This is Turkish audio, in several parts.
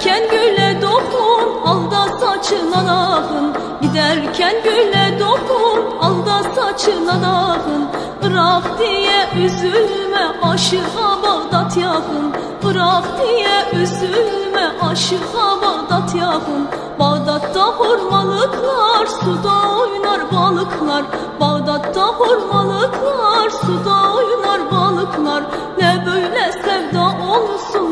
Giderken güle dokun alda saçına nakın Giderken güle dokun alda saçına nakın Bırak diye üzülme aşığa Bağdat yakın Bırak diye üzülme aşığa Bağdat yakın Bağdat'ta hurmalıklar suda oynar balıklar. Bağdat'ta hurmalıklar suda oynar balıklar. Ne böyle sevda olsun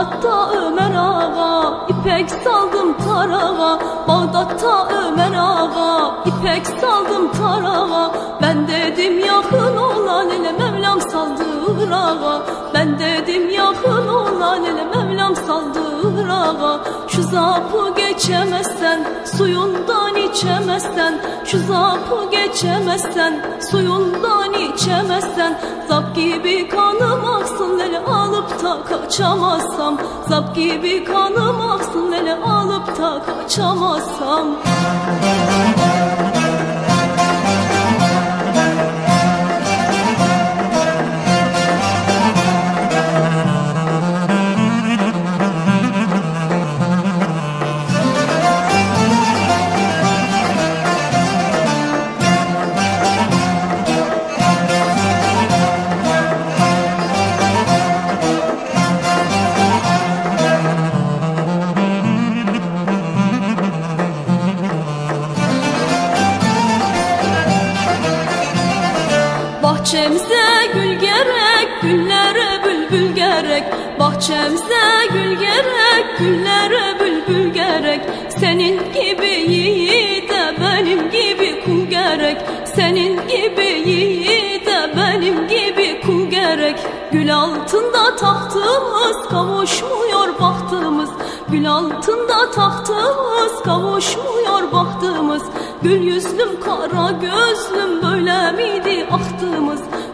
Bağdat'ta Ömer Ağa ipek saldım tarağa. Bağdat'ta Ömer Ağa ipek saldım tarağa. Ben dedim yakın olan ele Mevlam saldı ağa. Ben dedim yakın olan ele Mevlam saldı ağa. Şu zapı geçemezsen suyundan içemezsen Şu zapı geçemezsen suyundan içemezsen Zap gibi kanım aksın ele alıp da kaçamazsam Zap gibi kanım aksın ele alıp da kaçamazsam Bahçemize gül gerek, güllere bülbül gerek. Bahçemize gül gerek, güllere bülbül gerek. Senin gibi yiğide benim gibi kul gerek. Senin gibi yiğide benim gibi kul gerek. Gül altında tahtımız kavuşmuyor bahtımız. Gül altında tahtımız kavuşmuyor bahtımız. Gül yüzlüm kara gözlüm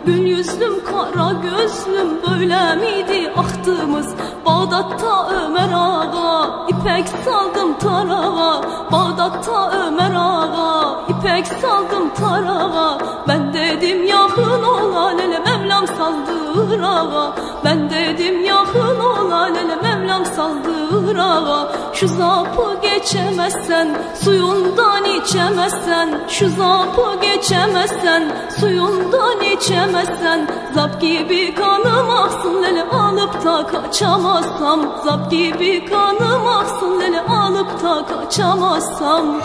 Gül yüzlüm kara gözlüm böyle miydi ahtımız? Bağdat'ta Ömer Ağa ipek saldım tarağa. Bağdat'ta Ömer Ağa ipek saldım tarağa. Ben dedim yakın olan ele Mevlam saldır ağa Ben dedim yakın olan ele Mevlam saldır ağa Şu zapı geçemezsen suyundan içemezsen Şu zapı geçemezsen suyundan içemezsen Zap gibi kanım aksın ele alıp da kaçamazsam Zap gibi kanım aksın ele alıp da kaçamazsam.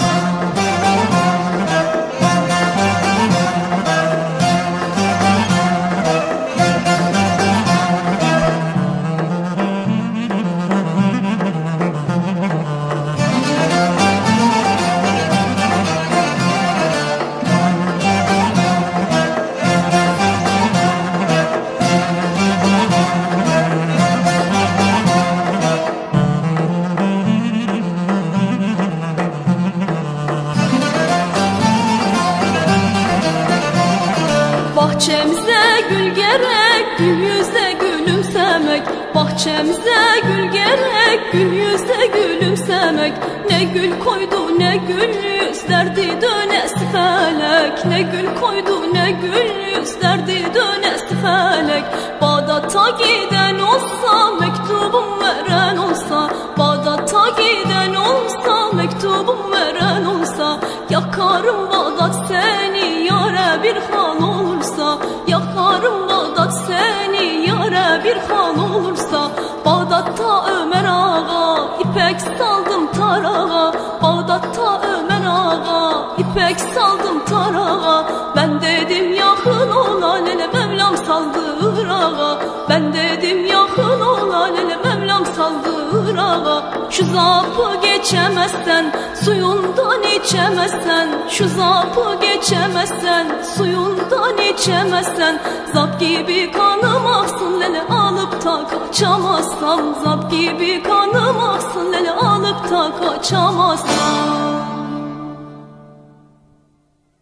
Bahçemize gülümsemek Bahçemize gül gerek, gül yüze gülümsemek. Ne gül koydu ne gül yüzlerdi dönesi felek Ne gül koydu ne gül yüzlerdi dönesi felek Bağdat'a giden olsa, mektubum veren olsa Bağdat'a giden olsa, mektubum veren olsa Yakarım bir hal olursa Bağdat'ta Ömer Ağa ipek saldım tarağa. Bağdat'ta Ömer Ağa ipek saldım tarağa. Ben dedim yakın olan ele Mevlam saldır ağa. Ben dedim yakın olan ele Mevlam saldır ağa. Şu zapı geçemezsen suyundan içemezsen Şu zapı geçemezsen suyundan içemezsen Zap gibi kanım aksın kaçamazsam Zap gibi kanım aksın lele alıp da kaçamazsam